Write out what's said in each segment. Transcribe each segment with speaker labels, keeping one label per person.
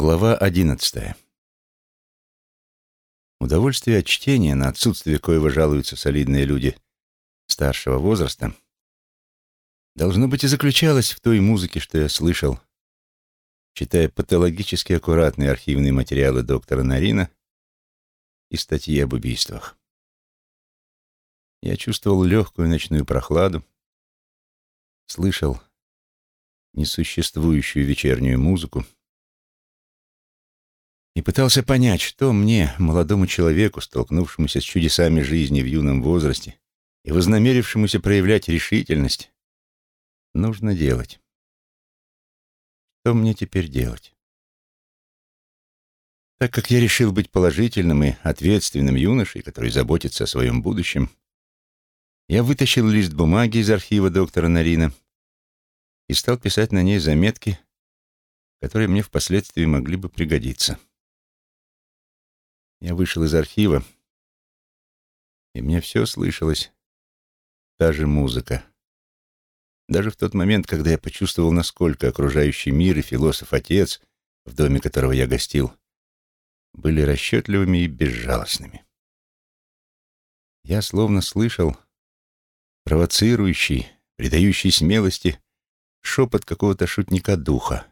Speaker 1: Глава одиннадцатая. Удовольствие от чтения, на отсутствие коего жалуются солидные люди старшего возраста, должно быть и заключалось в той музыке, что я слышал, читая патологически аккуратные архивные материалы доктора Нарина и статьи об убийствах. Я чувствовал легкую ночную прохладу, слышал несуществующую вечернюю музыку, и пытался понять, что мне, молодому человеку, столкнувшемуся с чудесами жизни в юном возрасте и вознамерившемуся проявлять решительность, нужно делать. Что мне теперь делать? Так как я решил быть положительным и ответственным юношей, который заботится о своем будущем, я вытащил лист бумаги из архива доктора Нарина и стал писать на ней заметки, которые мне впоследствии могли бы пригодиться. Я вышел из архива, и мне все слышалось. Та же музыка. Даже в тот момент, когда я почувствовал, насколько окружающий мир и философ-отец, в доме которого я гостил, были расчетливыми и безжалостными. Я словно слышал провоцирующий, придающий смелости шепот какого-то шутника духа.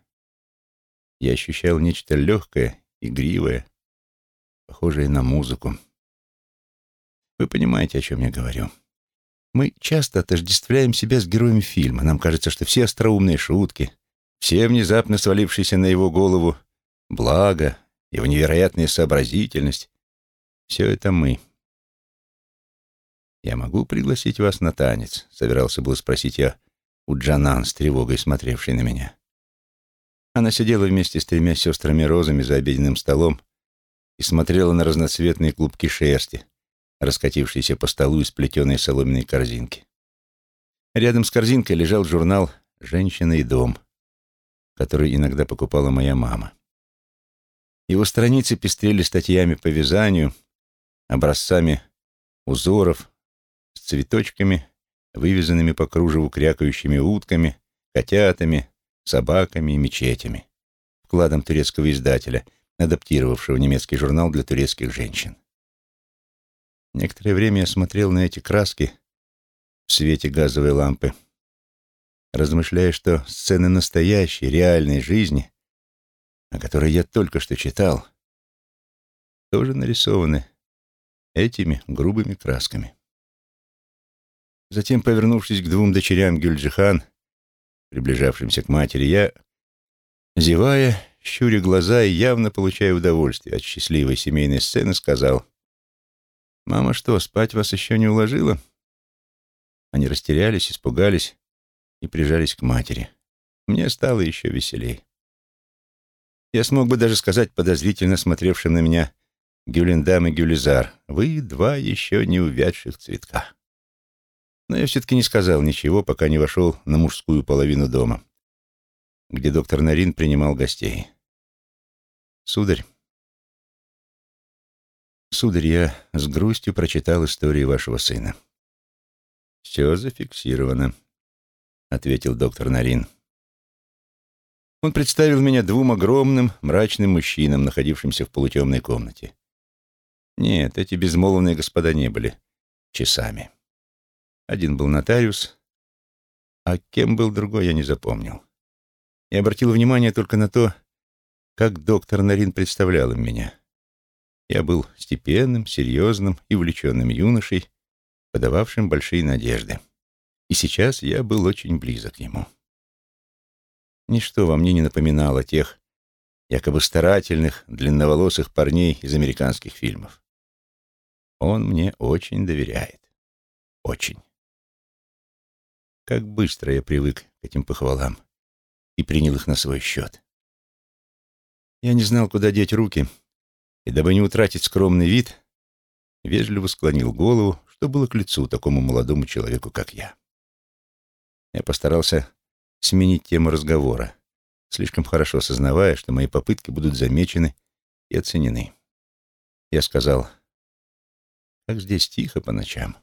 Speaker 1: Я ощущал нечто легкое, игривое, похожее на музыку. Вы понимаете, о чем я говорю. Мы часто отождествляем себя с героями фильма. Нам кажется, что все остроумные шутки, все внезапно свалившиеся на его голову благо, его невероятная сообразительность — все это мы. «Я могу пригласить вас на танец?» — собирался был спросить я у Джанан с тревогой, смотревшей на меня. Она сидела вместе с тремя сестрами Розами за обеденным столом и смотрела на разноцветные клубки шерсти, раскатившиеся по столу из плетеной соломенной корзинки. Рядом с корзинкой лежал журнал «Женщина и дом», который иногда покупала моя мама. Его страницы пестрели статьями по вязанию, образцами узоров, с цветочками, вывязанными по кружеву крякающими утками, котятами, собаками и мечетями, вкладом турецкого издателя, адаптировавшего немецкий журнал для турецких женщин. Некоторое время я смотрел на эти краски в свете газовой лампы, размышляя, что сцены настоящей, реальной жизни, о которой я только что читал, тоже нарисованы этими грубыми красками. Затем, повернувшись к двум дочерям Гюльджихан, приближавшимся к матери, я, зевая, щуря глаза и явно получая удовольствие от счастливой семейной сцены, сказал, «Мама что, спать вас еще не уложила?» Они растерялись, испугались и прижались к матери. Мне стало еще веселей. Я смог бы даже сказать подозрительно смотревшим на меня Гюлендам и Гюлизар, «Вы два еще не увядших цветка». Но я все-таки не сказал ничего, пока не вошел на мужскую половину дома, где доктор Нарин принимал гостей. Сударь, сударь, я с грустью прочитал историю вашего сына. Все зафиксировано, ответил доктор Нарин. Он представил меня двум огромным, мрачным мужчинам, находившимся в полутемной комнате. Нет, эти безмолвные господа не были часами. Один был нотариус, а кем был другой, я не запомнил. И обратил внимание только на то, как доктор Нарин представлял им меня. Я был степенным, серьезным и увлеченным юношей, подававшим большие надежды. И сейчас я был очень близок к ему. Ничто во мне не напоминало тех якобы старательных, длинноволосых парней из американских фильмов. Он мне очень доверяет. Очень. Как быстро я привык к этим похвалам и принял их на свой счет. Я не знал, куда деть руки, и, дабы не утратить скромный вид, вежливо склонил голову, что было к лицу такому молодому человеку, как я. Я постарался сменить тему разговора, слишком хорошо сознавая, что мои попытки будут замечены и оценены. Я сказал, как здесь тихо по ночам.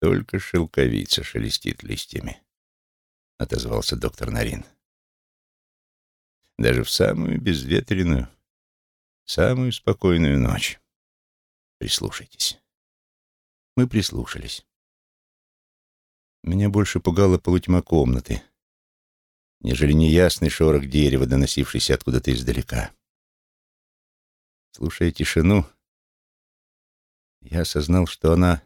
Speaker 1: Только шелковица шелестит листьями, — отозвался доктор Нарин. Даже в самую безветренную, самую спокойную ночь. Прислушайтесь. Мы прислушались. Меня больше пугала полутьма комнаты, нежели неясный шорох дерева, доносившийся откуда-то издалека. Слушая тишину, я осознал, что она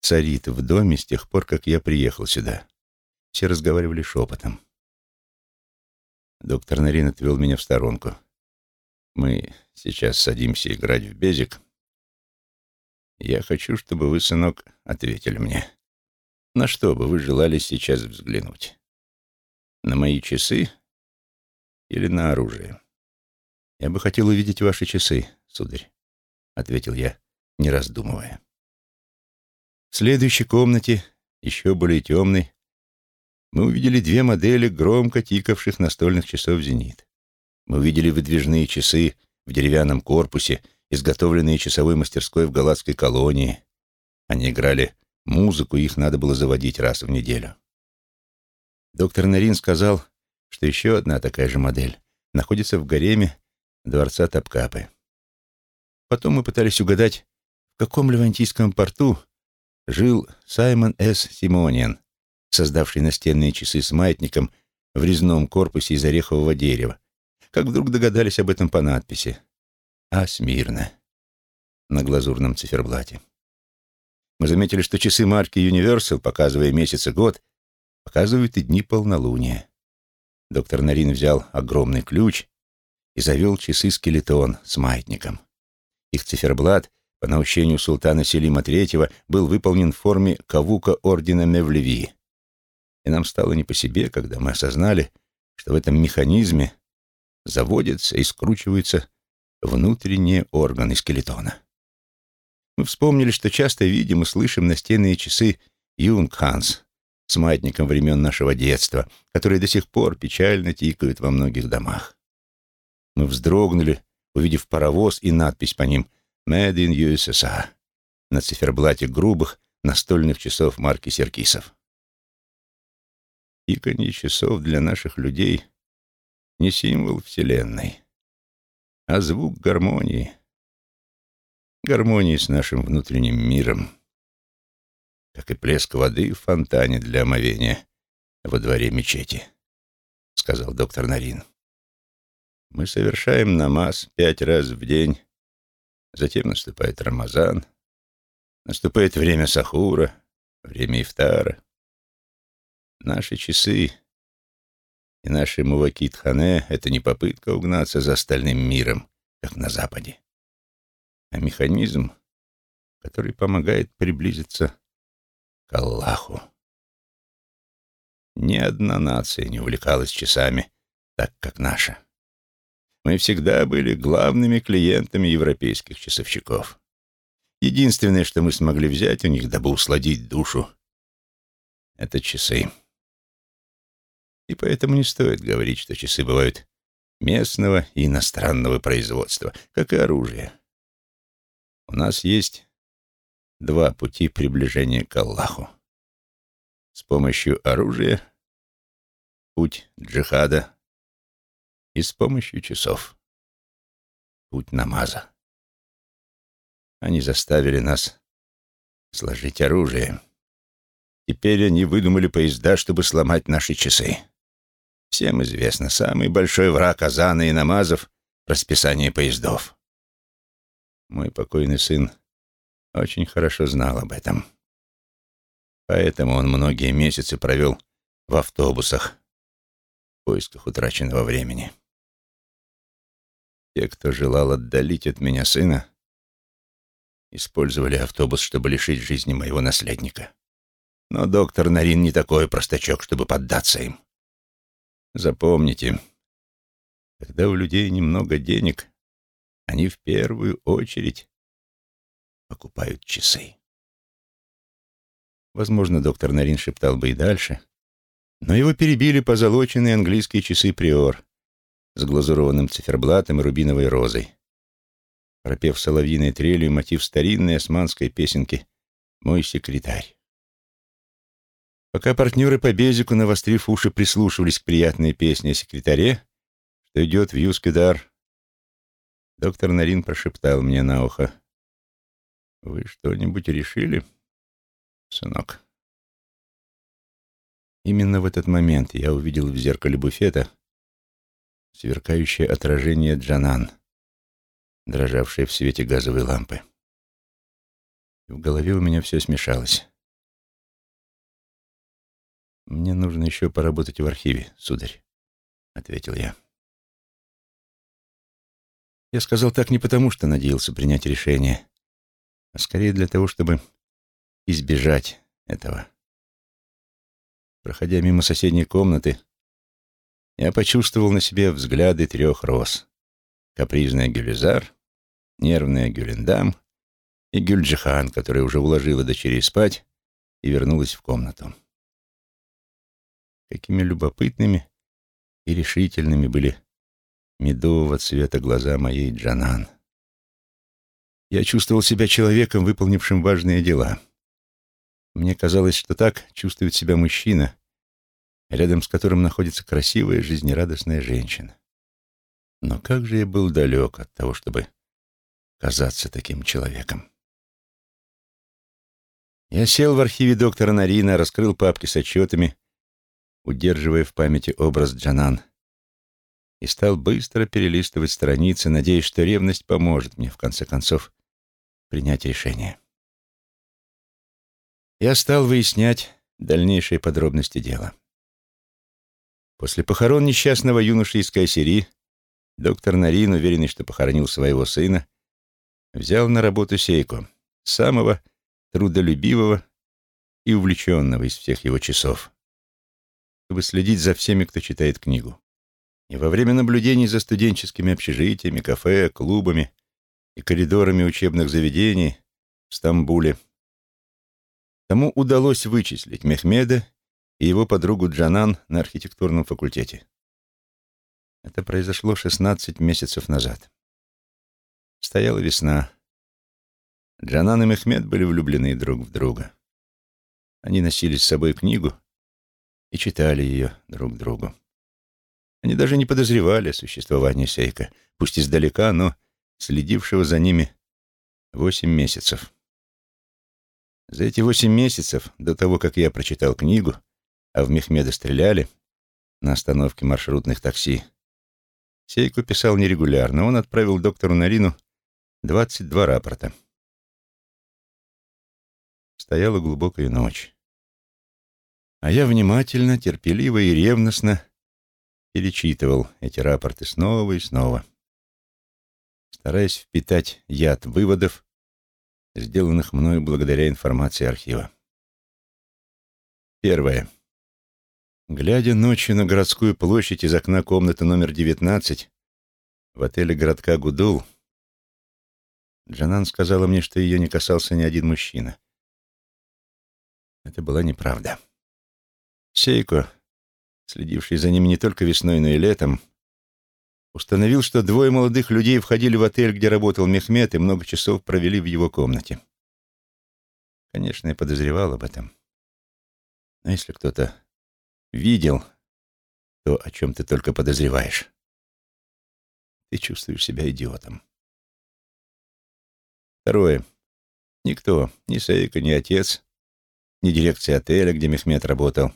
Speaker 1: царит в доме с тех пор, как я приехал сюда. Все разговаривали шепотом. Доктор Нарин отвел меня в сторонку. Мы сейчас садимся играть в безик. Я хочу, чтобы вы, сынок, ответили мне. На что бы вы желали сейчас взглянуть? На мои часы или на оружие? Я бы хотел увидеть ваши часы, сударь, ответил я, не раздумывая. В следующей комнате, еще более темной, мы увидели две модели громко тикавших настольных часов «Зенит». Мы увидели выдвижные часы в деревянном корпусе, изготовленные часовой мастерской в Галатской колонии. Они играли Музыку их надо было заводить раз в неделю. Доктор Нарин сказал, что еще одна такая же модель находится в гареме дворца Тапкапы. Потом мы пытались угадать, в каком левантийском порту жил Саймон С. Симониан, создавший настенные часы с маятником в резном корпусе из орехового дерева, как вдруг догадались об этом по надписи «А Смирно» на глазурном циферблате. Мы заметили, что часы марки Universal, показывая месяц и год, показывают и дни полнолуния. Доктор Нарин взял огромный ключ и завел часы-скелетон с маятником. Их циферблат, по наущению султана Селима III, был выполнен в форме кавука ордена Мевлеви. И нам стало не по себе, когда мы осознали, что в этом механизме заводятся и скручиваются внутренние органы скелетона. Мы вспомнили, что часто видим и слышим настенные часы Юнг Ханс с маятником времен нашего детства, которые до сих пор печально тикают во многих домах. Мы вздрогнули, увидев паровоз и надпись по ним «Made in USSR» на циферблате грубых настольных часов марки Серкисов. Тиканье часов для наших людей не символ Вселенной, а звук гармонии — гармонии с нашим внутренним миром, как и плеск воды в фонтане для омовения во дворе мечети, — сказал доктор Нарин. Мы совершаем намаз пять раз в день, затем наступает Рамазан, наступает время Сахура, время Ифтара. Наши часы и наши мувакит-хане — это не попытка угнаться за остальным миром, как на Западе а механизм, который помогает приблизиться к Аллаху. Ни одна нация не увлекалась часами так, как наша. Мы всегда были главными клиентами европейских часовщиков. Единственное, что мы смогли взять у них, дабы усладить душу, — это часы. И поэтому не стоит говорить, что часы бывают местного и иностранного производства, как и оружие. У нас есть два пути приближения к Аллаху. С помощью оружия, путь джихада, и с помощью часов, путь намаза. Они заставили нас сложить оружие. Теперь они выдумали поезда, чтобы сломать наши часы. Всем известно, самый большой враг Азана и намазов — расписание поездов. Мой покойный сын очень хорошо знал об этом. Поэтому он многие месяцы провел в автобусах в поисках утраченного времени. Те, кто желал отдалить от меня сына, использовали автобус, чтобы лишить жизни моего наследника. Но доктор Нарин не такой простачок, чтобы поддаться им. Запомните, когда у людей немного денег, они в первую очередь покупают часы. Возможно, доктор Нарин шептал бы и дальше, но его перебили позолоченные английские часы «Приор» с глазурованным циферблатом и рубиновой розой. Пропев соловьиной трелью мотив старинной османской песенки «Мой секретарь». Пока партнеры по безику, навострив уши, прислушивались к приятной песне о секретаре, что идет в Юскидар, доктор Нарин прошептал мне на ухо. «Вы что-нибудь решили, сынок?» Именно в этот момент я увидел в зеркале буфета сверкающее отражение Джанан, дрожавшее в свете газовой лампы. В голове у меня все смешалось. «Мне нужно еще поработать в архиве, сударь», — ответил я. Я сказал так не потому, что надеялся принять решение, а скорее для того, чтобы избежать этого. Проходя мимо соседней комнаты, я почувствовал на себе взгляды трех роз. Капризная Гюлизар, нервная Гюлендам и Гюльджихан, которая уже уложила дочерей спать и вернулась в комнату. Какими любопытными и решительными были медового цвета глаза моей Джанан. Я чувствовал себя человеком, выполнившим важные дела. Мне казалось, что так чувствует себя мужчина, рядом с которым находится красивая, жизнерадостная женщина. Но как же я был далек от того, чтобы казаться таким человеком. Я сел в архиве доктора Нарина, раскрыл папки с отчетами, удерживая в памяти образ Джанан, и стал быстро перелистывать страницы, надеясь, что ревность поможет мне, в конце концов, принять решение. Я стал выяснять дальнейшие подробности дела. После похорон несчастного юноши из Кайсери доктор Нарин, уверенный, что похоронил своего сына, взял на работу Сейку, самого трудолюбивого и увлеченного из всех его часов, чтобы следить за всеми, кто читает книгу. И во время наблюдений за студенческими общежитиями, кафе, клубами и коридорами учебных заведений в Стамбуле тому удалось вычислить Мехмеда и его подругу Джанан на архитектурном факультете. Это произошло 16 месяцев назад. Стояла весна. Джанан и Мехмед были влюблены друг в друга. Они носили с собой книгу и читали ее друг другу. Они даже не подозревали о существовании Сейка, пусть издалека, но следившего за ними восемь месяцев. За эти восемь месяцев, до того, как я прочитал книгу, а в Мехмеда стреляли на остановке маршрутных такси, Сейку писал нерегулярно. Он отправил доктору Нарину 22 рапорта. Стояла глубокая ночь. А я внимательно, терпеливо и ревностно перечитывал эти рапорты снова и снова, стараясь впитать яд выводов, сделанных мною благодаря информации архива. Первое. Глядя ночью на городскую площадь из окна комнаты номер 19 в отеле городка Гудул, Джанан сказала мне, что ее не касался ни один мужчина. Это была неправда. Сейко, следивший за ними не только весной, но и летом, установил, что двое молодых людей входили в отель, где работал Мехмед, и много часов провели в его комнате. Конечно, я подозревал об этом. Но если кто-то видел то, о чем ты только подозреваешь, ты чувствуешь себя идиотом. Второе. Никто, ни Сейка, ни отец, ни дирекция отеля, где Мехмед работал,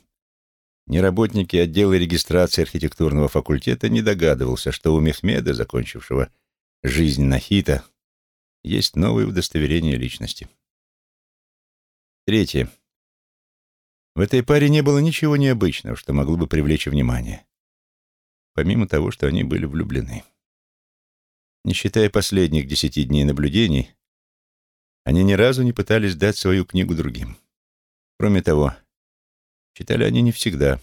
Speaker 1: ни работники отдела регистрации архитектурного факультета не догадывался, что у Мехмеда, закончившего жизнь Нахита, есть новое удостоверение личности. Третье. В этой паре не было ничего необычного, что могло бы привлечь внимание, помимо того, что они были влюблены. Не считая последних десяти дней наблюдений, они ни разу не пытались дать свою книгу другим. Кроме того, Читали они не всегда,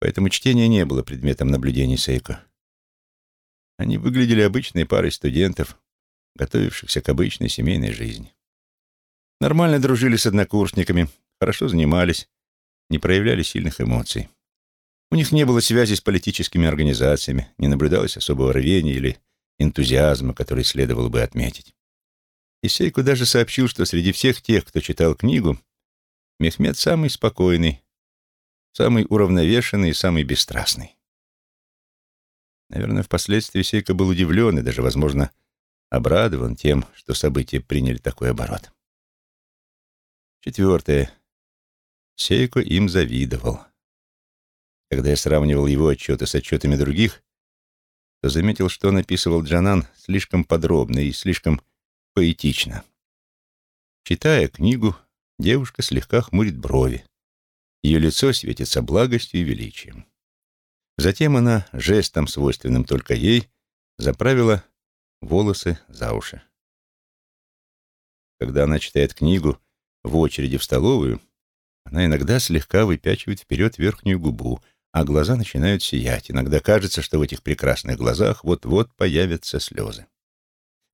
Speaker 1: поэтому чтение не было предметом наблюдений Сейко. Они выглядели обычной парой студентов, готовившихся к обычной семейной жизни. Нормально дружили с однокурсниками, хорошо занимались, не проявляли сильных эмоций. У них не было связи с политическими организациями, не наблюдалось особого рвения или энтузиазма, который следовало бы отметить. И Сейку даже сообщил, что среди всех тех, кто читал книгу, Мехмед самый спокойный, самый уравновешенный и самый бесстрастный. Наверное, впоследствии Сейка был удивлен и даже, возможно, обрадован тем, что события приняли такой оборот. Четвертое. Сейко им завидовал. Когда я сравнивал его отчеты с отчетами других, то заметил, что он описывал Джанан слишком подробно и слишком поэтично. Читая книгу, девушка слегка хмурит брови. Ее лицо светится благостью и величием. Затем она, жестом, свойственным только ей, заправила волосы за уши. Когда она читает книгу в очереди в столовую, она иногда слегка выпячивает вперед верхнюю губу, а глаза начинают сиять. Иногда кажется, что в этих прекрасных глазах вот-вот появятся слезы.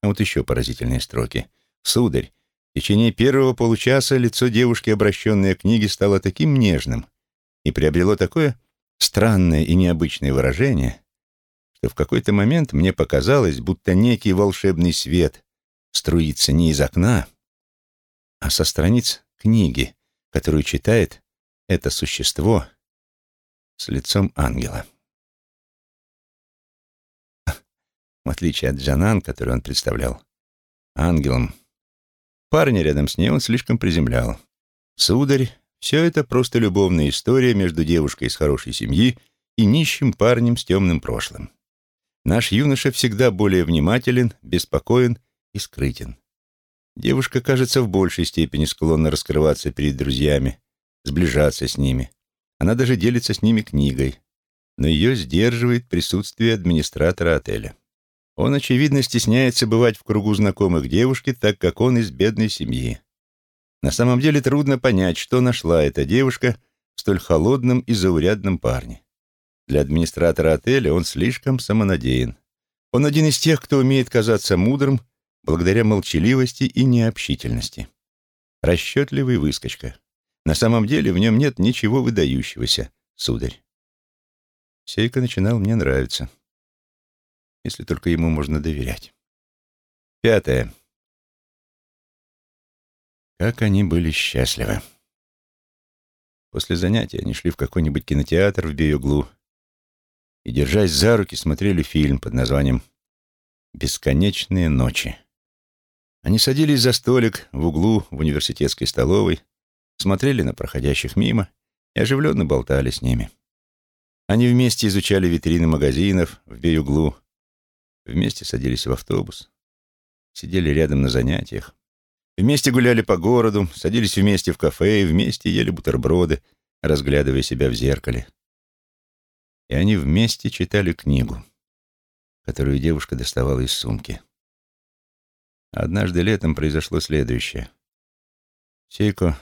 Speaker 1: А вот еще поразительные строки. «Сударь, в течение первого получаса лицо девушки, обращенное к книге, стало таким нежным и приобрело такое странное и необычное выражение, что в какой-то момент мне показалось, будто некий волшебный свет струится не из окна, а со страниц книги, которую читает это существо с лицом ангела. В отличие от Джанан, которую он представлял ангелом, парня рядом с ней он слишком приземлял. Сударь, все это просто любовная история между девушкой из хорошей семьи и нищим парнем с темным прошлым. Наш юноша всегда более внимателен, беспокоен и скрытен. Девушка, кажется, в большей степени склонна раскрываться перед друзьями, сближаться с ними. Она даже делится с ними книгой, но ее сдерживает присутствие администратора отеля. Он, очевидно, стесняется бывать в кругу знакомых девушки, так как он из бедной семьи. На самом деле трудно понять, что нашла эта девушка в столь холодном и заурядном парне. Для администратора отеля он слишком самонадеян. Он один из тех, кто умеет казаться мудрым благодаря молчаливости и необщительности. Расчетливый выскочка. На самом деле в нем нет ничего выдающегося, сударь. Сейка начинал мне нравиться. Если только ему можно доверять. Пятое. Как они были счастливы. После занятия они шли в какой-нибудь кинотеатр в Биоглу и, держась за руки, смотрели фильм под названием «Бесконечные ночи». Они садились за столик в углу в университетской столовой, смотрели на проходящих мимо и оживленно болтали с ними. Они вместе изучали витрины магазинов в Беюглу, вместе садились в автобус, сидели рядом на занятиях, Вместе гуляли по городу, садились вместе в кафе и вместе ели бутерброды, разглядывая себя в зеркале. И они вместе читали книгу, которую девушка доставала из сумки. Однажды летом произошло следующее. Сейко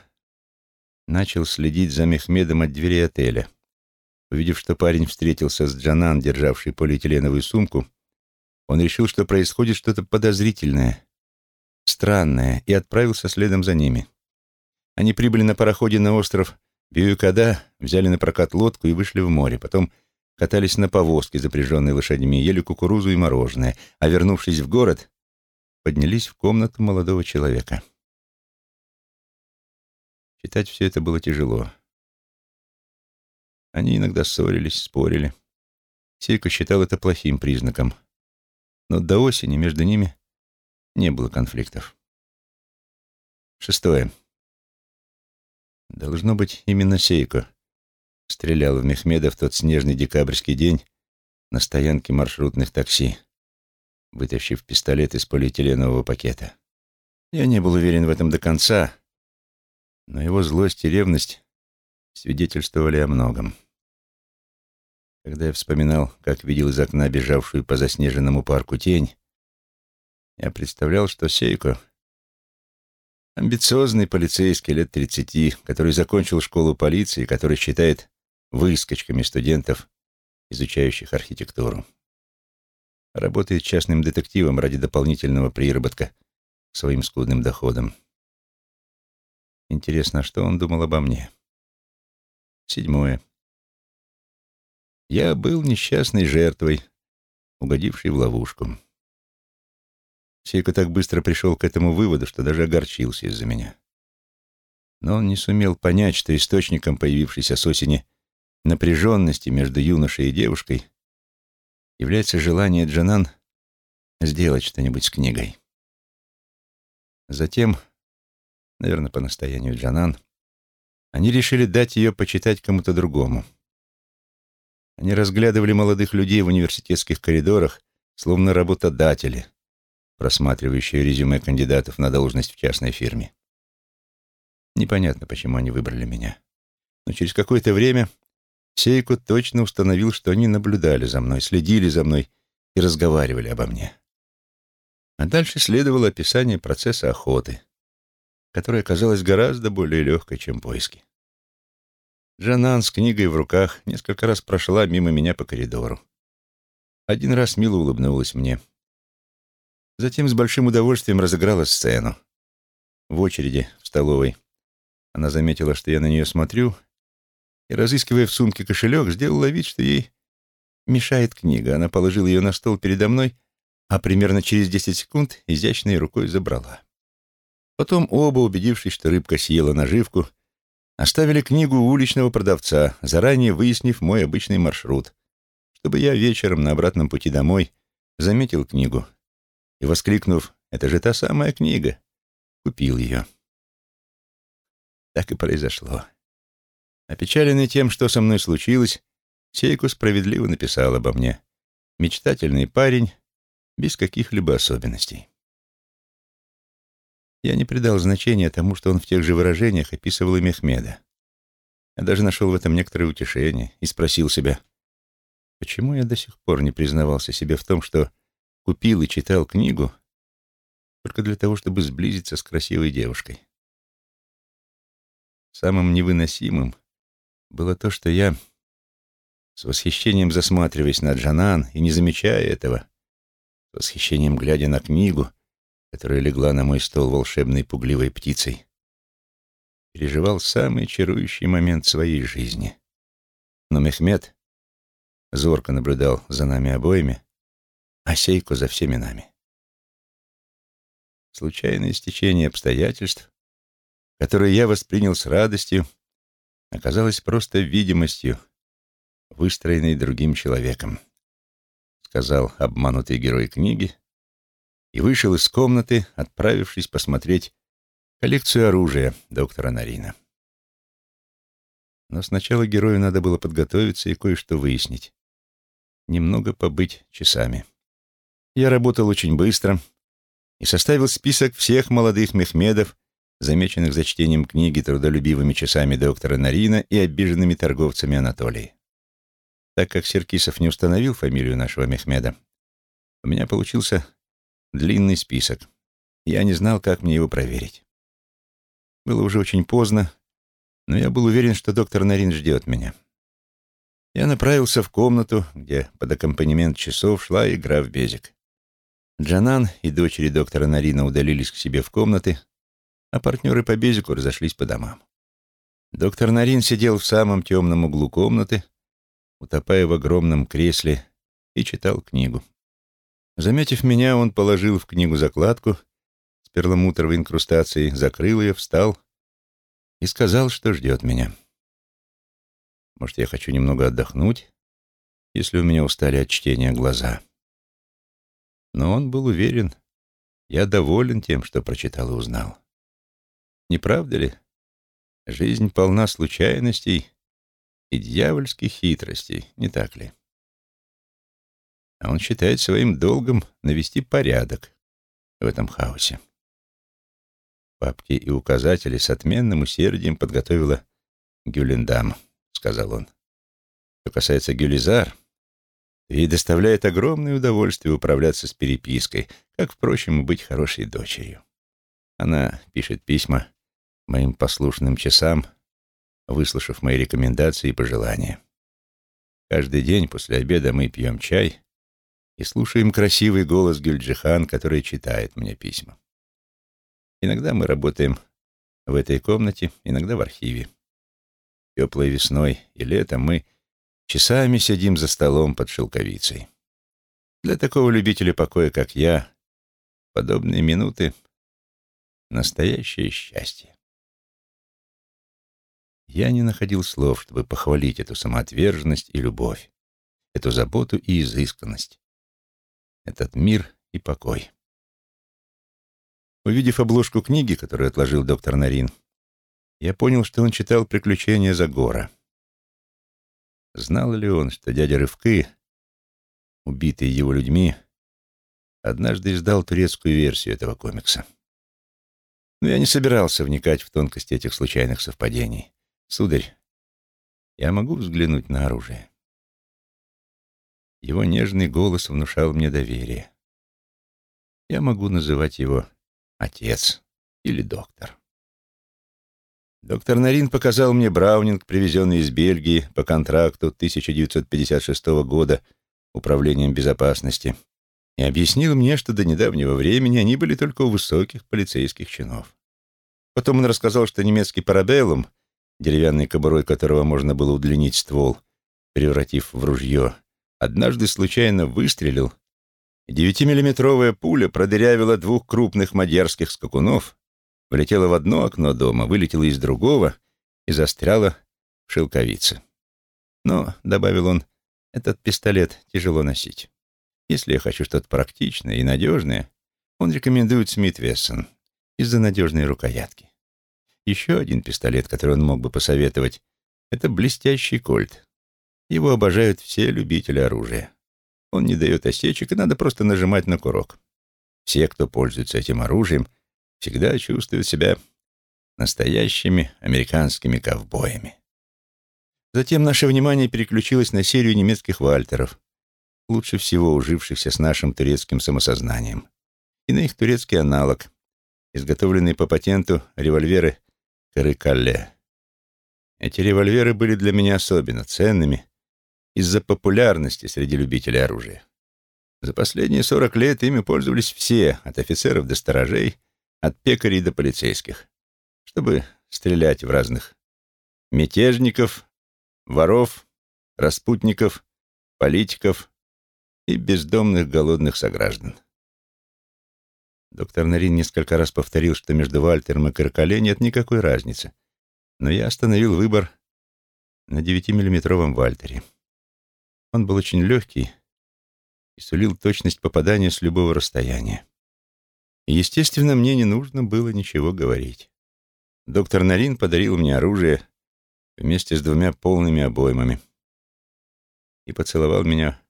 Speaker 1: начал следить за Мехмедом от двери отеля. Увидев, что парень встретился с Джанан, державшей полиэтиленовую сумку, он решил, что происходит что-то подозрительное, странное, и отправился следом за ними. Они прибыли на пароходе на остров Бьюкада, взяли на прокат лодку и вышли в море. Потом катались на повозке, запряженной лошадьми, ели кукурузу и мороженое, а вернувшись в город, поднялись в комнату молодого человека. Читать все это было тяжело. Они иногда ссорились, спорили. Сейко считал это плохим признаком. Но до осени между ними не было конфликтов. Шестое. Должно быть, именно Сейко стрелял в Мехмеда в тот снежный декабрьский день на стоянке маршрутных такси, вытащив пистолет из полиэтиленового пакета. Я не был уверен в этом до конца, но его злость и ревность свидетельствовали о многом. Когда я вспоминал, как видел из окна бежавшую по заснеженному парку тень, я представлял, что Сейко — амбициозный полицейский лет тридцати, который закончил школу полиции, который считает выскочками студентов, изучающих архитектуру. Работает частным детективом ради дополнительного приработка своим скудным доходом. Интересно, что он думал обо мне? Седьмое. Я был несчастной жертвой, угодившей в ловушку. Сейко так быстро пришел к этому выводу, что даже огорчился из-за меня. Но он не сумел понять, что источником появившейся с осени напряженности между юношей и девушкой является желание Джанан сделать что-нибудь с книгой. Затем, наверное, по настоянию Джанан, они решили дать ее почитать кому-то другому. Они разглядывали молодых людей в университетских коридорах, словно работодатели, просматривающие резюме кандидатов на должность в частной фирме. Непонятно, почему они выбрали меня. Но через какое-то время Сейко точно установил, что они наблюдали за мной, следили за мной и разговаривали обо мне. А дальше следовало описание процесса охоты, которое оказалось гораздо более легкой, чем поиски. Джанан с книгой в руках несколько раз прошла мимо меня по коридору. Один раз мило улыбнулась мне. Затем с большим удовольствием разыграла сцену. В очереди в столовой она заметила, что я на нее смотрю, и, разыскивая в сумке кошелек, сделала вид, что ей мешает книга. Она положила ее на стол передо мной, а примерно через десять секунд изящной рукой забрала. Потом оба, убедившись, что рыбка съела наживку, оставили книгу у уличного продавца, заранее выяснив мой обычный маршрут, чтобы я вечером на обратном пути домой заметил книгу и, воскликнув «Это же та самая книга!», купил ее. Так и произошло. Опечаленный тем, что со мной случилось, Сейку справедливо написал обо мне. Мечтательный парень, без каких-либо особенностей. Я не придал значения тому, что он в тех же выражениях описывал и Мехмеда. Я даже нашел в этом некоторое утешение и спросил себя, почему я до сих пор не признавался себе в том, что купил и читал книгу только для того, чтобы сблизиться с красивой девушкой. Самым невыносимым было то, что я, с восхищением засматриваясь на Джанан и не замечая этого, с восхищением глядя на книгу, которая легла на мой стол волшебной пугливой птицей, переживал самый чарующий момент своей жизни. Но Мехмед зорко наблюдал за нами обоими, а Сейко за всеми нами. Случайное стечение обстоятельств которое я воспринял с радостью, оказалось просто видимостью, выстроенной другим человеком, сказал обманутый герой книги и вышел из комнаты, отправившись посмотреть коллекцию оружия доктора Нарина. Но сначала герою надо было подготовиться и кое-что выяснить. Немного побыть часами. Я работал очень быстро и составил список всех молодых мехмедов, замеченных за чтением книги трудолюбивыми часами доктора Нарина и обиженными торговцами Анатолии. Так как Серкисов не установил фамилию нашего Мехмеда, у меня получился длинный список. Я не знал, как мне его проверить. Было уже очень поздно, но я был уверен, что доктор Нарин ждет меня. Я направился в комнату, где под аккомпанемент часов шла игра в безик. Джанан и дочери доктора Нарина удалились к себе в комнаты, а партнеры по безику разошлись по домам. Доктор Нарин сидел в самом темном углу комнаты, утопая в огромном кресле, и читал книгу. Заметив меня, он положил в книгу закладку с перламутровой инкрустацией, закрыл ее, встал и сказал, что ждет меня. Может, я хочу немного отдохнуть, если у меня устали от чтения глаза. Но он был уверен, я доволен тем, что прочитал и узнал. Не правда ли? Жизнь полна случайностей и дьявольских хитростей, не так ли? А он считает своим долгом навести порядок в этом хаосе. Папки и указатели с отменным усердием подготовила Гюлендам, сказал он. Что касается Гюлизар, ей доставляет огромное удовольствие управляться с перепиской, как, впрочем, и быть хорошей дочерью. Она пишет письма моим послушным часам, выслушав мои рекомендации и пожелания. Каждый день после обеда мы пьем чай и слушаем красивый голос Гюльджихан, который читает мне письма. Иногда мы работаем в этой комнате, иногда в архиве. Теплой весной и летом мы часами сидим за столом под шелковицей. Для такого любителя покоя, как я, подобные минуты — настоящее счастье. Я не находил слов, чтобы похвалить эту самоотверженность и любовь. эту заботу и изысканность, этот мир и покой. Увидев обложку книги, которую отложил доктор Нарин, я понял, что он читал «Приключения Загора». Знал ли он, что дядя Рывкы, убитый его людьми, однажды издал турецкую версию этого комикса? Но я не собирался вникать в тонкости этих случайных совпадений. Сударь, я могу взглянуть на оружие? Его нежный голос внушал мне доверие. Я могу называть его отец или доктор. Доктор Нарин показал мне Браунинг, привезенный из Бельгии по контракту 1956 года Управлением безопасности, и объяснил мне, что до недавнего времени они были только у высоких полицейских чинов. Потом он рассказал, что немецкий парабеллум, деревянной кобурой которого можно было удлинить ствол, превратив в ружье, однажды случайно выстрелил, и девятимиллиметровая пуля продырявила двух крупных мадьярских скакунов, влетела в одно окно дома, вылетела из другого и застряла в шелковице. Но, — добавил он, — этот пистолет тяжело носить. Если я хочу что-то практичное и надежное, он рекомендует Смит Вессон из-за надежной рукоятки. Еще один пистолет, который он мог бы посоветовать, это блестящий кольт. Его обожают все любители оружия. Он не дает осечек, и надо просто нажимать на курок. Все, кто пользуется этим оружием, всегда чувствуют себя настоящими американскими ковбоями. Затем наше внимание переключилось на серию немецких вальтеров, лучше всего ужившихся с нашим турецким самосознанием, и на их турецкий аналог, изготовленные по патенту револьверы Карыкалле. Эти револьверы были для меня особенно ценными из-за популярности среди любителей оружия. За последние 40 лет ими пользовались все, от офицеров до сторожей, от пекарей до полицейских, чтобы стрелять в разных мятежников, воров, распутников, политиков и бездомных голодных сограждан. Доктор Нарин несколько раз повторил, что между Вальтером и Каркале нет никакой разницы, но я остановил выбор на 9-миллиметровом Вальтере. Он был очень легкий и сулил точность попадания с любого расстояния. И, естественно, мне не нужно было ничего говорить. Доктор Нарин подарил мне оружие вместе с двумя полными обоймами и поцеловал меня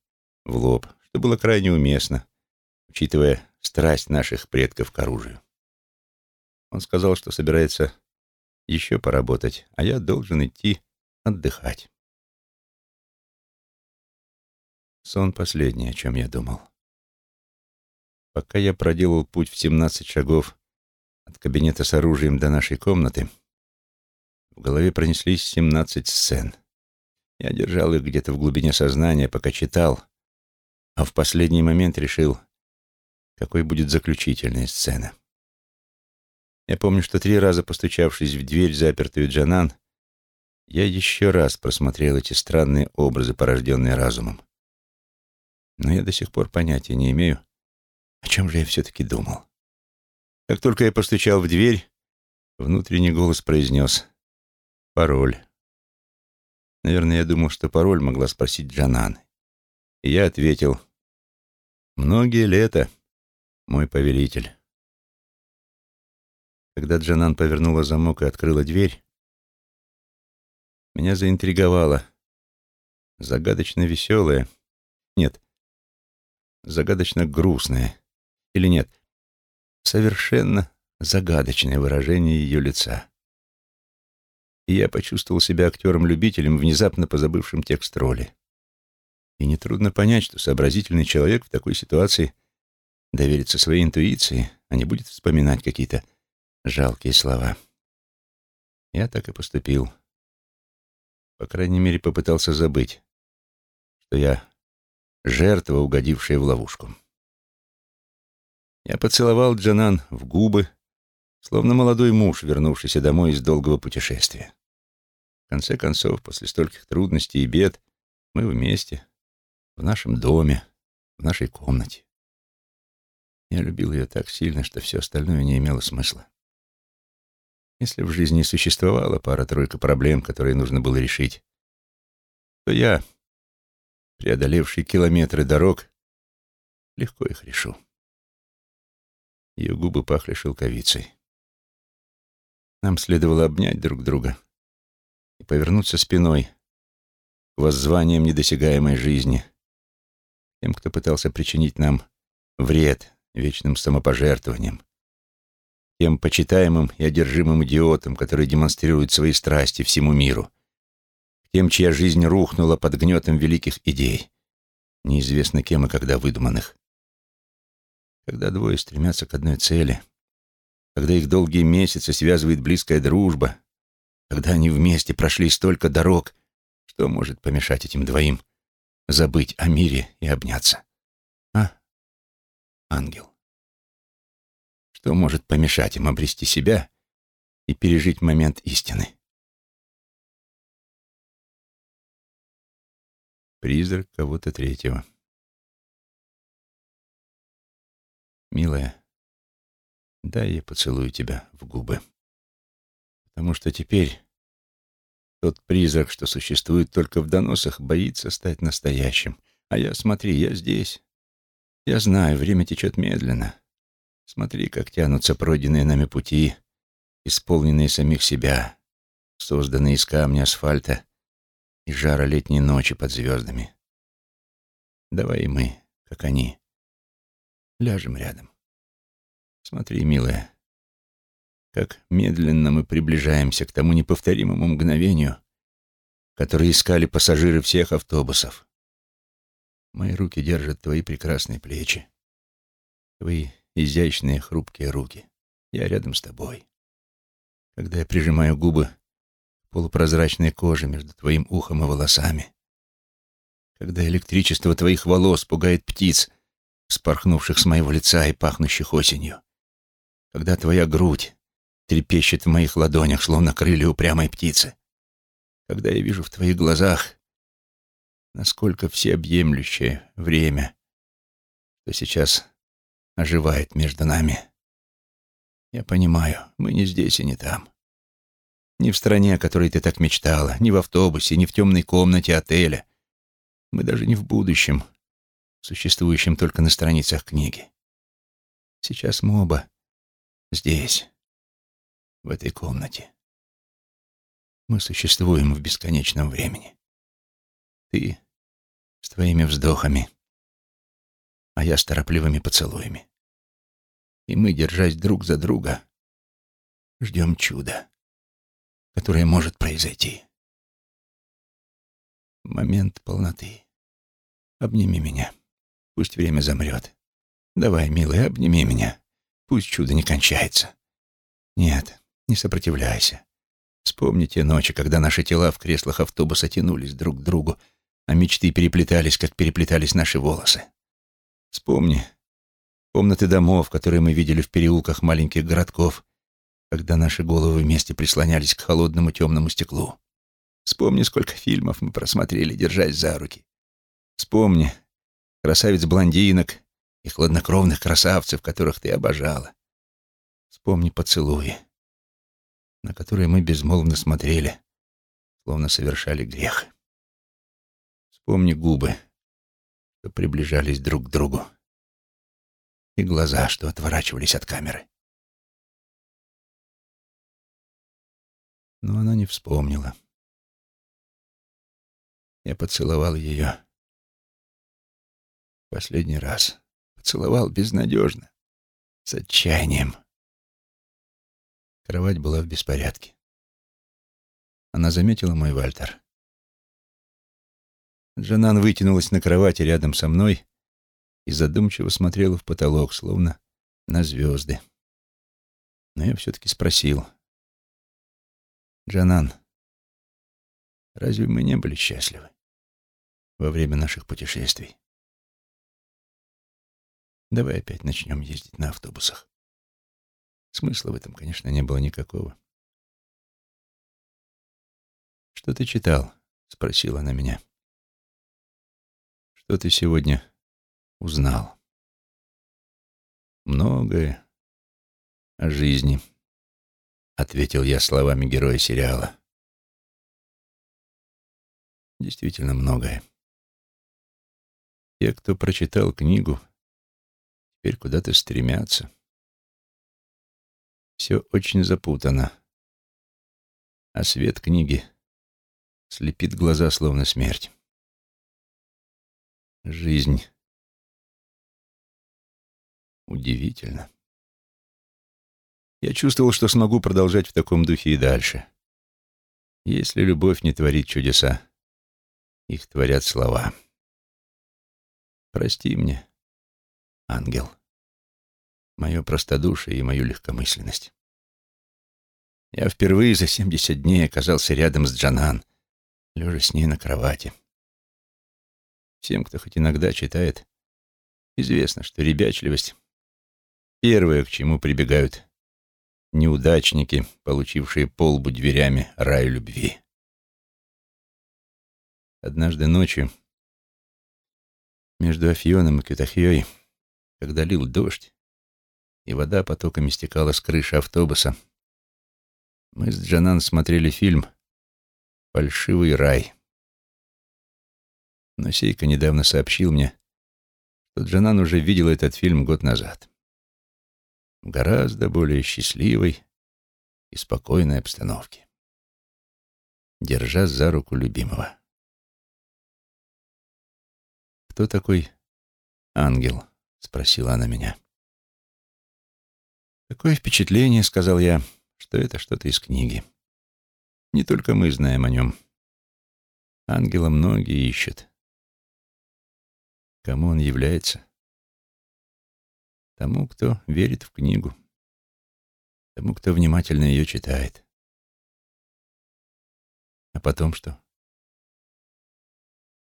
Speaker 1: в лоб, что было крайне уместно, учитывая страсть наших предков к оружию. Он сказал, что собирается еще поработать, а я должен идти отдыхать. Сон последний, о чем я думал. Пока я проделал путь в 17 шагов от кабинета с оружием до нашей комнаты, в голове пронеслись 17 сцен. Я держал их где-то в глубине сознания, пока читал, а в последний момент решил, какой будет заключительная сцена. Я помню, что три раза постучавшись в дверь, запертую Джанан, я еще раз просмотрел эти странные образы, порожденные разумом. Но я до сих пор понятия не имею, о чем же я все-таки думал. Как только я постучал в дверь, внутренний голос произнес «Пароль». Наверное, я думал, что пароль могла спросить Джанан. И я ответил «Многие лета, мой повелитель». Когда Джанан повернула замок и открыла дверь, меня заинтриговало загадочно веселое, нет, загадочно грустное, или нет, совершенно загадочное выражение ее лица. И я почувствовал себя актером-любителем, внезапно позабывшим текст роли. И нетрудно понять, что сообразительный человек в такой ситуации доверится своей интуиции, а не будет вспоминать какие-то жалкие слова. Я так и поступил. По крайней мере, попытался забыть, что я жертва, угодившая в ловушку. Я поцеловал Джанан в губы, словно молодой муж, вернувшийся домой из долгого путешествия. В конце концов, после стольких трудностей и бед, мы вместе, в нашем доме, в нашей комнате. Я любил ее так сильно, что все остальное не имело смысла. Если в жизни существовала пара-тройка проблем, которые нужно было решить, то я преодолевший километры дорог, легко их решу. Ее губы пахли шелковицей. Нам следовало обнять друг друга и повернуться спиной к воззваниям недосягаемой жизни, тем, кто пытался причинить нам вред вечным самопожертвованием, тем почитаемым и одержимым идиотам, которые демонстрируют свои страсти всему миру, тем, чья жизнь рухнула под гнетом великих идей, неизвестно кем и когда выдуманных. Когда двое стремятся к одной цели, когда их долгие месяцы связывает близкая дружба, когда они вместе прошли столько дорог, что может помешать этим двоим забыть о мире и обняться? А, ангел? Что может помешать им обрести себя и пережить момент истины? Призрак кого-то третьего. Милая, дай я поцелую тебя в губы. Потому что теперь тот призрак, что существует только в доносах, боится стать настоящим. А я, смотри, я здесь. Я знаю, время течет медленно. Смотри, как тянутся пройденные нами пути, исполненные самих себя, созданные из камня асфальта и жара летней ночи под звездами. Давай и мы, как они, ляжем рядом. Смотри, милая, как медленно мы приближаемся к тому неповторимому мгновению, которое искали пассажиры всех автобусов. Мои руки держат твои прекрасные плечи, твои изящные хрупкие руки. Я рядом с тобой. Когда я прижимаю губы полупрозрачной коже между твоим ухом и волосами, когда электричество твоих волос пугает птиц, спорхнувших с моего лица и пахнущих осенью, когда твоя грудь трепещет в моих ладонях, словно крылья упрямой птицы, когда я вижу в твоих глазах, насколько всеобъемлющее время, что сейчас оживает между нами. Я понимаю, мы не здесь и не там. Не в стране, о которой ты так мечтала, не в автобусе, не в темной комнате отеля. Мы даже не в будущем, существующем только на страницах книги. Сейчас мы оба здесь, в этой комнате. Мы существуем в бесконечном времени. Ты с твоими вздохами, а я с торопливыми поцелуями. И мы, держась друг за друга, ждем чуда, которое может произойти. Момент полноты. Обними меня. Пусть время замрет. Давай, милый, обними меня. Пусть чудо не кончается. Нет, не сопротивляйся. Вспомни те ночи, когда наши тела в креслах автобуса тянулись друг к другу, а мечты переплетались, как переплетались наши волосы. Вспомни комнаты домов, которые мы видели в переулках маленьких городков, когда наши головы вместе прислонялись к холодному темному стеклу. Вспомни, сколько фильмов мы просмотрели, держась за руки. Вспомни красавиц-блондинок и хладнокровных красавцев, которых ты обожала. Вспомни поцелуи, на которые мы безмолвно смотрели, словно совершали грех. Вспомни губы, что приближались друг к другу, и глаза, что отворачивались от камеры. Но она не вспомнила. Я поцеловал ее последний раз. Поцеловал безнадежно, с отчаянием. Кровать была в беспорядке. Она заметила мой Вальтер. Джанан вытянулась на кровати рядом со мной и задумчиво смотрела в потолок, словно на звезды. Но я все-таки спросил. «Джанан, разве мы не были счастливы во время наших путешествий? Давай опять начнем ездить на автобусах». Смысла в этом, конечно, не было никакого. «Что ты читал?» — спросила она меня. «Что ты сегодня узнал?» «Многое о жизни», — ответил я словами героя сериала. «Действительно многое. Те, кто прочитал книгу, теперь куда-то стремятся. Все очень запутано. А свет книги слепит глаза, словно смерть. Жизнь. Удивительно. Я чувствовал, что смогу продолжать в таком духе и дальше. Если любовь не творит чудеса, их творят слова. Прости мне, ангел, мое простодушие и мою легкомысленность. Я впервые за семьдесят дней оказался рядом с Джанан, лежа с ней на кровати. Всем, кто хоть иногда читает, известно, что ребячливость — первое, к чему прибегают неудачники, получившие полбу дверями рай любви. Однажды ночью между Афьоном и Кютахьей, когда лил дождь, и вода потоками стекала с крыши автобуса, мы с Джанан смотрели фильм «Фальшивый рай». Но Сейка недавно сообщил мне, что Джанан уже видел этот фильм год назад. Гораздо более счастливой и спокойной обстановке. Держа за руку любимого. «Кто такой ангел?» — спросила она меня. «Такое впечатление, — сказал я, — что это что-то из книги. Не только мы знаем о нем. Ангела многие ищут. Кому он является? Тому, кто верит в книгу. Тому, кто внимательно ее читает. А потом что?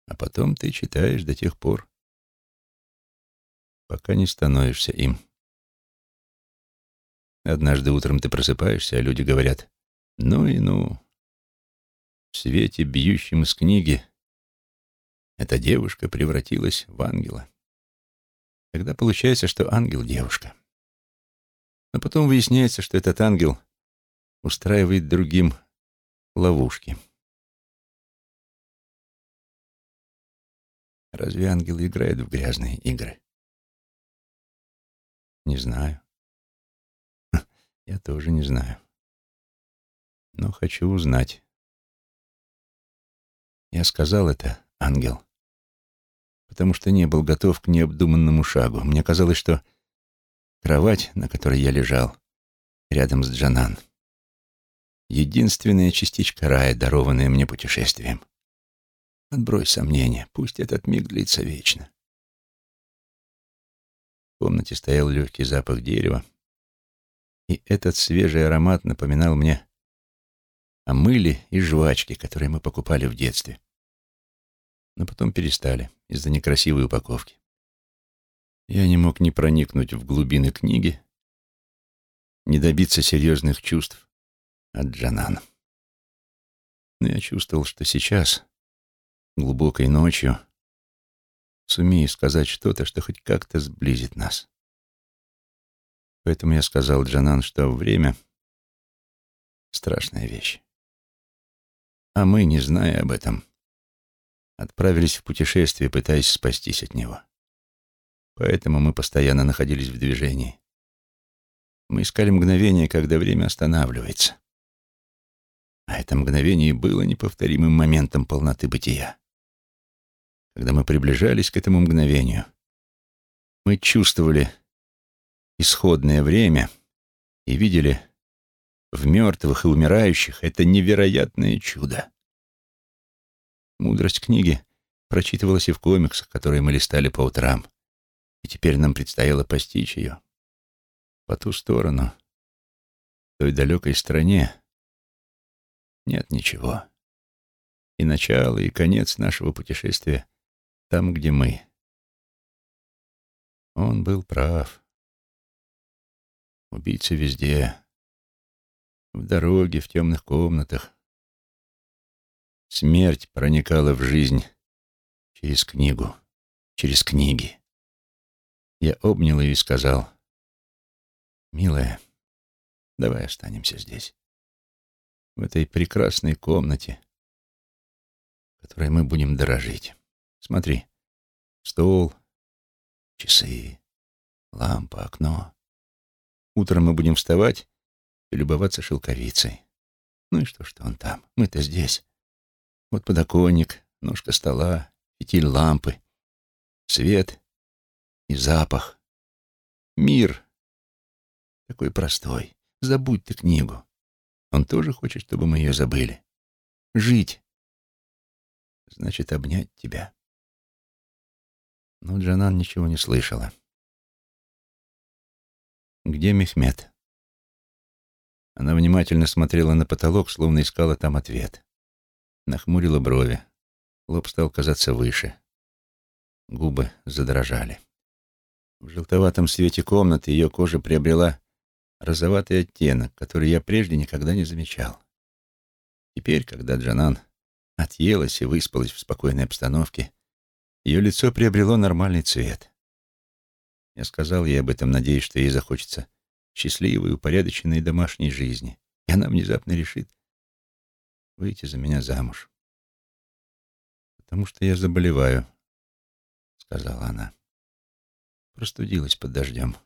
Speaker 1: А потом ты читаешь до тех пор, пока не становишься им. Однажды утром ты просыпаешься, а люди говорят, ну и ну. В свете, бьющем из книги, эта девушка превратилась в ангела. Тогда получается, что ангел — девушка. Но потом выясняется, что этот ангел устраивает другим ловушки. Разве ангелы играют в грязные игры? Не знаю. Я тоже не знаю. Но хочу узнать. Я сказал это, ангел, потому что не был готов к необдуманному шагу. Мне казалось, что кровать, на которой я лежал, рядом с Джанан, единственная частичка рая, дарованная мне путешествием. Отбрось сомнения, пусть этот миг длится вечно. В комнате стоял легкий запах дерева, и этот свежий аромат напоминал мне о мыле и жвачке, которые мы покупали в детстве. Но потом перестали из-за некрасивой упаковки. Я не мог ни проникнуть в глубины книги, ни добиться серьезных чувств от Джанан. Но я чувствовал, что сейчас, глубокой ночью сумею сказать что-то, что хоть как-то сблизит нас. Поэтому я сказал Джанан, что время — страшная вещь. А мы, не зная об этом, отправились в путешествие, пытаясь спастись от него. Поэтому мы постоянно находились в движении. Мы искали мгновение, когда время останавливается. А это мгновение было неповторимым моментом полноты бытия. Когда мы приближались к этому мгновению, мы чувствовали исходное время и видели в мертвых и умирающих это невероятное чудо. Мудрость книги прочитывалась и в комиксах, которые мы листали по утрам, и теперь нам предстояло постичь ее. По ту сторону, в той далекой стране, нет ничего. И начало, и конец нашего путешествия там, где мы. Он был прав. Убийцы везде. В дороге, в темных комнатах. Смерть проникала в жизнь через книгу, через книги. Я обнял ее и сказал, «Милая, давай останемся здесь, в этой прекрасной комнате, которой мы будем дорожить. Смотри, Стол, часы, лампа, окно. Утром мы будем вставать и любоваться шелковицей. Ну и что, что он там? Мы-то здесь. Вот подоконник, ножка стола, фитиль лампы, свет и запах. Мир такой простой. Забудь ты книгу. Он тоже хочет, чтобы мы ее забыли. Жить. Значит, обнять тебя. Но Джанан ничего не слышала. «Где Мехмед?» Она внимательно смотрела на потолок, словно искала там ответ. Нахмурила брови. Лоб стал казаться выше. Губы задрожали. В желтоватом свете комнаты ее кожа приобрела розоватый оттенок, который я прежде никогда не замечал. Теперь, когда Джанан отъелась и выспалась в спокойной обстановке, ее лицо приобрело нормальный цвет. Я сказал ей об этом, надеясь, что ей захочется счастливой, упорядоченной домашней жизни, и она внезапно решит выйти за меня замуж. «Потому что я заболеваю», — сказала она. Простудилась под дождем.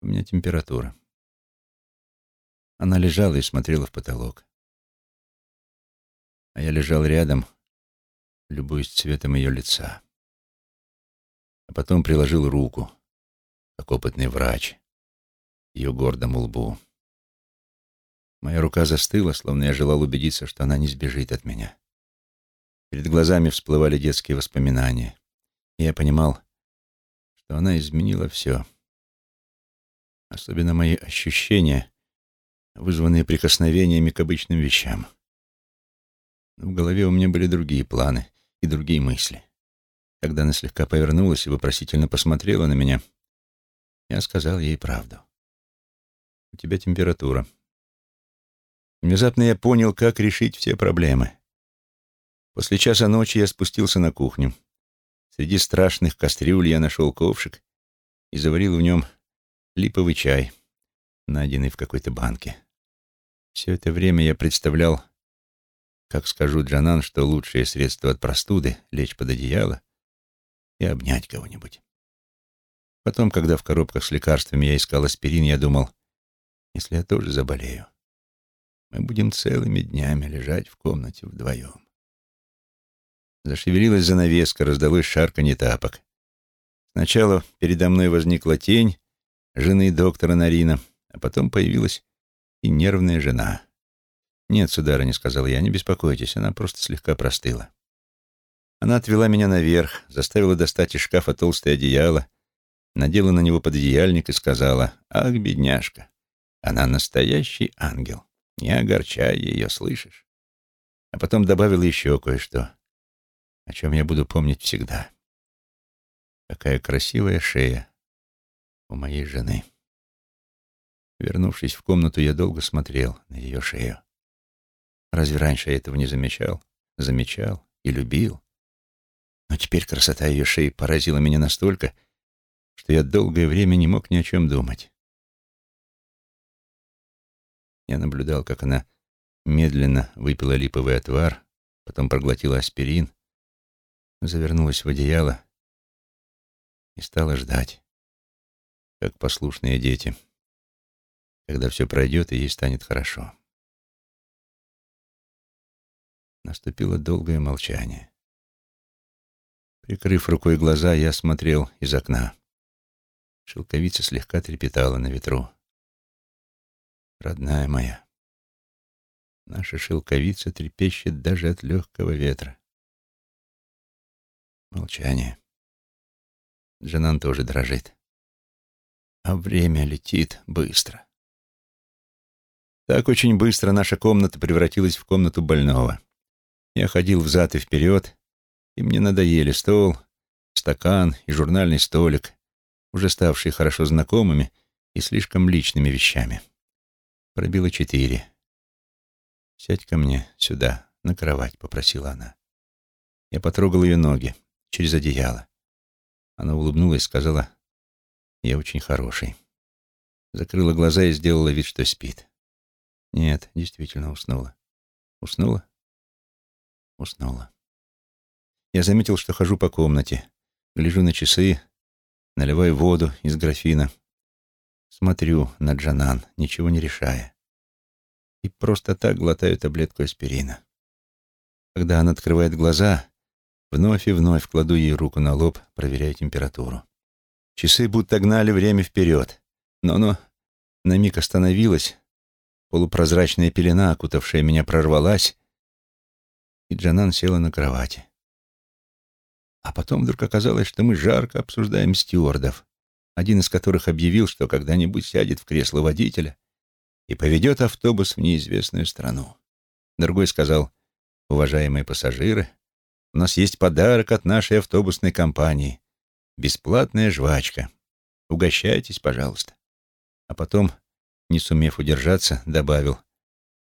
Speaker 1: У меня температура. Она лежала и смотрела в потолок. А я лежал рядом, любуясь цветом ее лица. А потом приложил руку, как опытный врач, ее гордому лбу. Моя рука застыла, словно я желал убедиться, что она не сбежит от меня. Перед глазами всплывали детские воспоминания, и я понимал, что она изменила все — особенно мои ощущения, вызванные прикосновениями к обычным вещам. Но в голове у меня были другие планы и другие мысли. Когда она слегка повернулась и вопросительно посмотрела на меня, я сказал ей правду. «У тебя температура». Внезапно я понял, как решить все проблемы. После часа ночи я спустился на кухню. Среди страшных кастрюль я нашел ковшик и заварил в нем липовый чай, найденный в какой-то банке. Все это время я представлял, как скажу Джанан, что лучшее средство от простуды — лечь под одеяло и обнять кого-нибудь. Потом, когда в коробках с лекарствами я искал аспирин, я думал, если я тоже заболею, мы будем целыми днями лежать в комнате вдвоем. Зашевелилась занавеска, раздалось шарканье тапок. Сначала передо мной возникла тень, жены доктора Нарина, а потом появилась и нервная жена. «Нет, сударыня», — сказал я, — «не беспокойтесь, она просто слегка простыла». Она отвела меня наверх, заставила достать из шкафа толстое одеяло, надела на него пододеяльник и сказала, «Ах, бедняжка, она настоящий ангел, не огорчай ее, слышишь?» А потом добавила еще кое-что, о чем я буду помнить всегда. Какая красивая шея у моей жены. Вернувшись в комнату, я долго смотрел на ее шею. Разве раньше я этого не замечал? Замечал и любил. Но теперь красота ее шеи поразила меня настолько, что я долгое время не мог ни о чем думать. Я наблюдал, как она медленно выпила липовый отвар, потом проглотила аспирин, завернулась в одеяло и стала ждать как послушные дети, когда все пройдет и ей станет хорошо. Наступило долгое молчание. Прикрыв рукой глаза, я смотрел из окна. Шелковица слегка трепетала на ветру. Родная моя, наша шелковица трепещет даже от легкого ветра. Молчание. Джанан тоже дрожит а время летит быстро. Так очень быстро наша комната превратилась в комнату больного. Я ходил взад и вперед, и мне надоели стол, стакан и журнальный столик, уже ставшие хорошо знакомыми и слишком личными вещами. Пробило четыре. «Сядь ко мне сюда, на кровать», — попросила она. Я потрогал ее ноги через одеяло. Она улыбнулась и сказала, я очень хороший. Закрыла глаза и сделала вид, что спит. Нет, действительно уснула. Уснула? Уснула. Я заметил, что хожу по комнате. Гляжу на часы, наливаю воду из графина. Смотрю на Джанан, ничего не решая. И просто так глотаю таблетку аспирина. Когда она открывает глаза, вновь и вновь кладу ей руку на лоб, проверяя температуру. Часы будто гнали время вперед, но оно на миг остановилось, полупрозрачная пелена, окутавшая меня, прорвалась, и Джанан села на кровати. А потом вдруг оказалось, что мы жарко обсуждаем стюардов, один из которых объявил, что когда-нибудь сядет в кресло водителя и поведет автобус в неизвестную страну. Другой сказал, уважаемые пассажиры, у нас есть подарок от нашей автобусной компании. Бесплатная жвачка. Угощайтесь, пожалуйста. А потом, не сумев удержаться, добавил,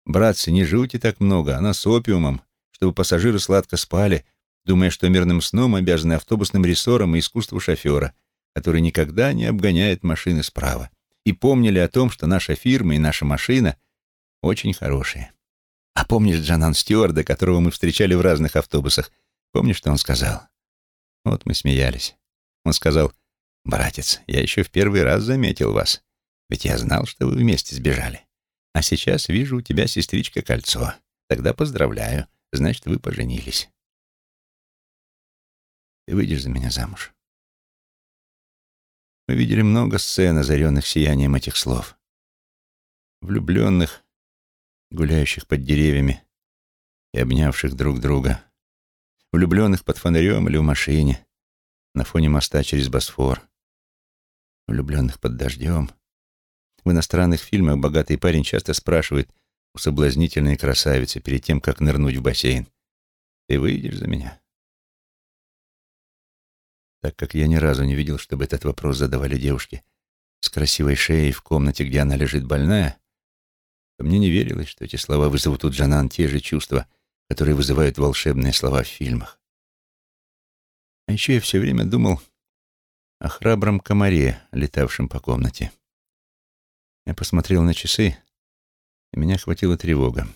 Speaker 1: «Братцы, не жуйте так много, она с опиумом, чтобы пассажиры сладко спали, думая, что мирным сном обязаны автобусным рессором и искусству шофера, который никогда не обгоняет машины справа, и помнили о том, что наша фирма и наша машина очень хорошие. А помнишь Джанан Стюарда, которого мы встречали в разных автобусах? Помнишь, что он сказал? Вот мы смеялись. Он сказал, «Братец, я еще в первый раз заметил вас, ведь я знал, что вы вместе сбежали. А сейчас вижу у тебя, сестричка, кольцо. Тогда поздравляю, значит, вы поженились». Ты выйдешь за меня замуж. Мы видели много сцен, озаренных сиянием этих слов. Влюбленных, гуляющих под деревьями и обнявших друг друга. Влюбленных под фонарем или в машине, на фоне моста через Босфор. Влюбленных под дождем. В иностранных фильмах богатый парень часто спрашивает у соблазнительной красавицы перед тем, как нырнуть в бассейн. «Ты выйдешь за меня?» Так как я ни разу не видел, чтобы этот вопрос задавали девушки с красивой шеей в комнате, где она лежит больная, то мне не верилось, что эти слова вызовут у Джанан те же чувства, которые вызывают волшебные слова в фильмах. А еще я все время думал о храбром комаре, летавшем по комнате. Я посмотрел на часы, и меня охватила тревога.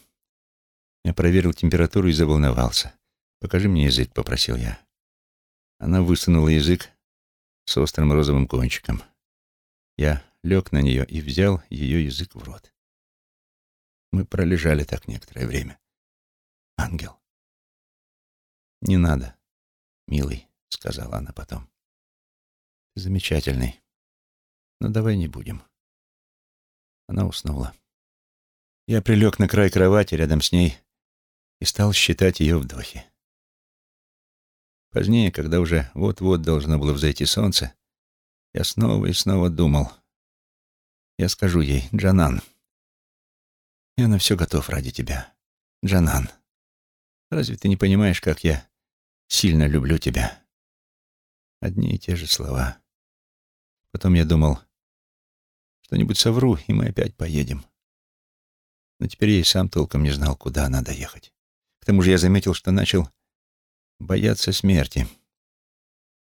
Speaker 1: Я проверил температуру и заволновался. «Покажи мне язык», — попросил я. Она высунула язык с острым розовым кончиком. Я лег на нее и взял ее язык в рот. Мы пролежали так некоторое время. Ангел. «Не надо, милый», — сказала она потом. «Ты замечательный. Но давай не будем». Она уснула. Я прилег на край кровати рядом с ней и стал считать ее вдохи. Позднее, когда уже вот-вот должно было взойти солнце, я снова и снова думал. Я скажу ей, Джанан, я на все готов ради тебя. Джанан, разве ты не понимаешь, как я сильно люблю тебя? Одни и те же слова. Потом я думал, что-нибудь совру, и мы опять поедем. Но теперь я и сам толком не знал, куда надо ехать. К тому же я заметил, что начал бояться смерти.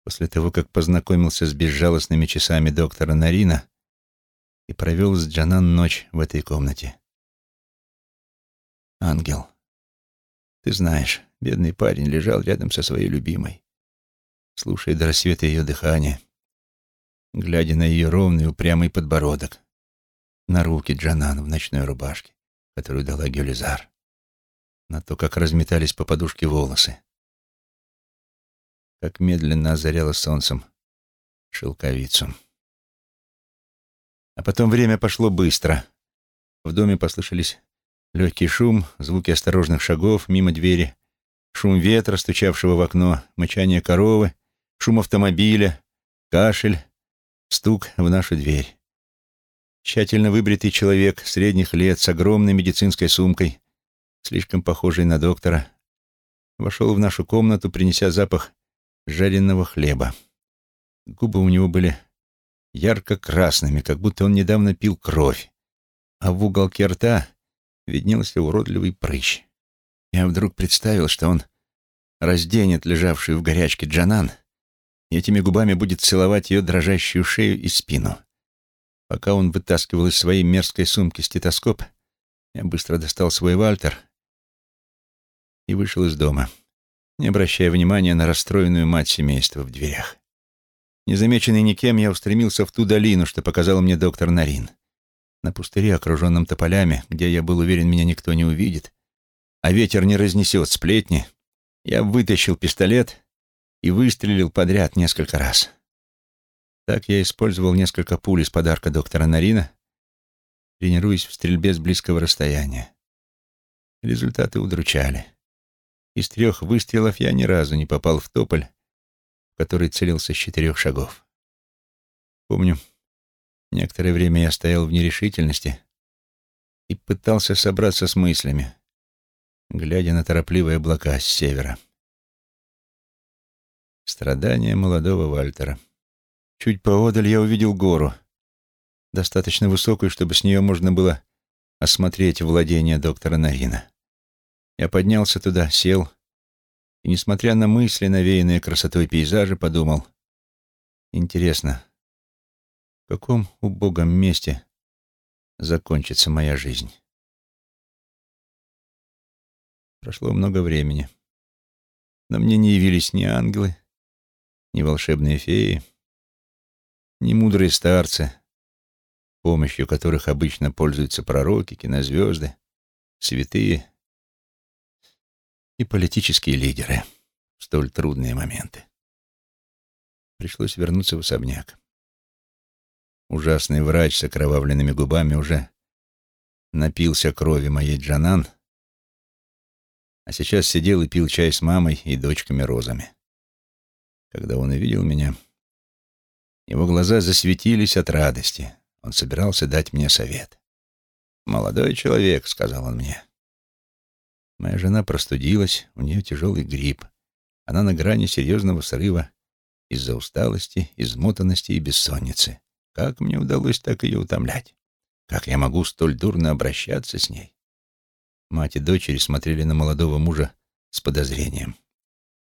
Speaker 1: После того, как познакомился с безжалостными часами доктора Нарина и провел с Джанан ночь в этой комнате. Ангел, ты знаешь, бедный парень лежал рядом со своей любимой, слушая до рассвета ее дыхание, глядя на ее ровный упрямый подбородок, на руки Джанан в ночной рубашке, которую дала Гюлизар, на то, как разметались по подушке волосы, как медленно озаряло солнцем шелковицу. А потом время пошло быстро. В доме послышались легкий шум, звуки осторожных шагов мимо двери, шум ветра, стучавшего в окно, мычание коровы, шум автомобиля, кашель, стук в нашу дверь. Тщательно выбритый человек средних лет с огромной медицинской сумкой, слишком похожий на доктора, вошел в нашу комнату, принеся запах жареного хлеба. Губы у него были ярко-красными, как будто он недавно пил кровь, а в уголке рта виднелся уродливый прыщ. Я вдруг представил, что он разденет лежавшую в горячке Джанан и этими губами будет целовать ее дрожащую шею и спину. Пока он вытаскивал из своей мерзкой сумки стетоскоп, я быстро достал свой вальтер и вышел из дома не обращая внимания на расстроенную мать семейства в дверях. Незамеченный никем, я устремился в ту долину, что показал мне доктор Нарин. На пустыре, окруженном тополями, где я был уверен, меня никто не увидит, а ветер не разнесет сплетни, я вытащил пистолет и выстрелил подряд несколько раз. Так я использовал несколько пуль из подарка доктора Нарина, тренируясь в стрельбе с близкого расстояния. Результаты удручали. Из трех выстрелов я ни разу не попал в тополь, в который целился с четырех шагов. Помню, некоторое время я стоял в нерешительности и пытался собраться с мыслями, глядя на торопливые облака с севера. Страдания молодого Вальтера. Чуть поодаль я увидел гору, достаточно высокую, чтобы с нее можно было осмотреть владение доктора Нарина. Я поднялся туда, сел и, несмотря на мысли, навеянные красотой пейзажа, подумал, интересно, в каком убогом месте закончится моя жизнь? Прошло много времени, но мне не явились ни ангелы, ни волшебные феи, ни мудрые старцы, помощью которых обычно пользуются пророки, кинозвезды, святые и политические лидеры в столь трудные моменты. Пришлось вернуться в особняк. Ужасный врач с окровавленными губами уже напился крови моей Джанан, а сейчас сидел и пил чай с мамой и дочками Розами. Когда он увидел меня, его глаза засветились от радости. Он собирался дать мне совет. «Молодой человек», — сказал он мне, Моя жена простудилась, у нее тяжелый грипп. Она на грани серьезного срыва из-за усталости, измотанности и бессонницы. Как мне удалось так ее утомлять? Как я могу столь дурно обращаться с ней? Мать и дочери смотрели на молодого мужа с подозрением.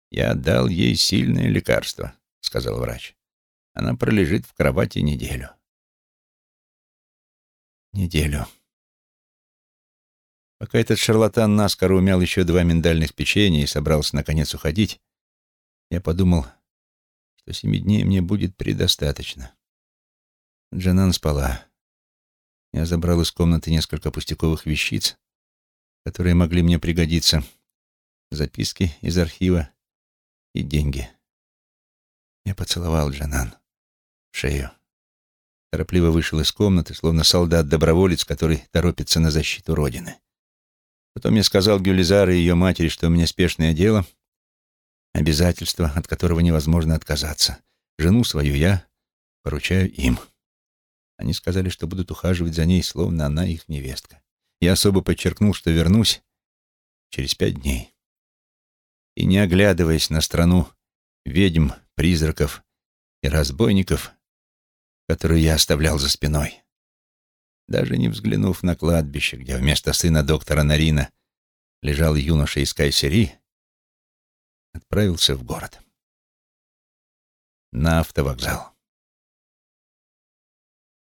Speaker 1: «Я дал ей сильное лекарство», — сказал врач. «Она пролежит в кровати неделю». «Неделю», Пока этот шарлатан наскоро умял еще два миндальных печенья и собрался, наконец, уходить, я подумал, что семи дней мне будет предостаточно. Джанан спала. Я забрал из комнаты несколько пустяковых вещиц, которые могли мне пригодиться, записки из архива и деньги. Я поцеловал Джанан в шею. Торопливо вышел из комнаты, словно солдат-доброволец, который торопится на защиту Родины. Потом я сказал Гюлизар и ее матери, что у меня спешное дело, обязательство, от которого невозможно отказаться. Жену свою я поручаю им. Они сказали, что будут ухаживать за ней, словно она их невестка. Я особо подчеркнул, что вернусь через пять дней. И не оглядываясь на страну ведьм, призраков и разбойников, которую я оставлял за спиной, даже не взглянув на кладбище, где вместо сына доктора Нарина лежал юноша из Кайсери, отправился в город. На автовокзал.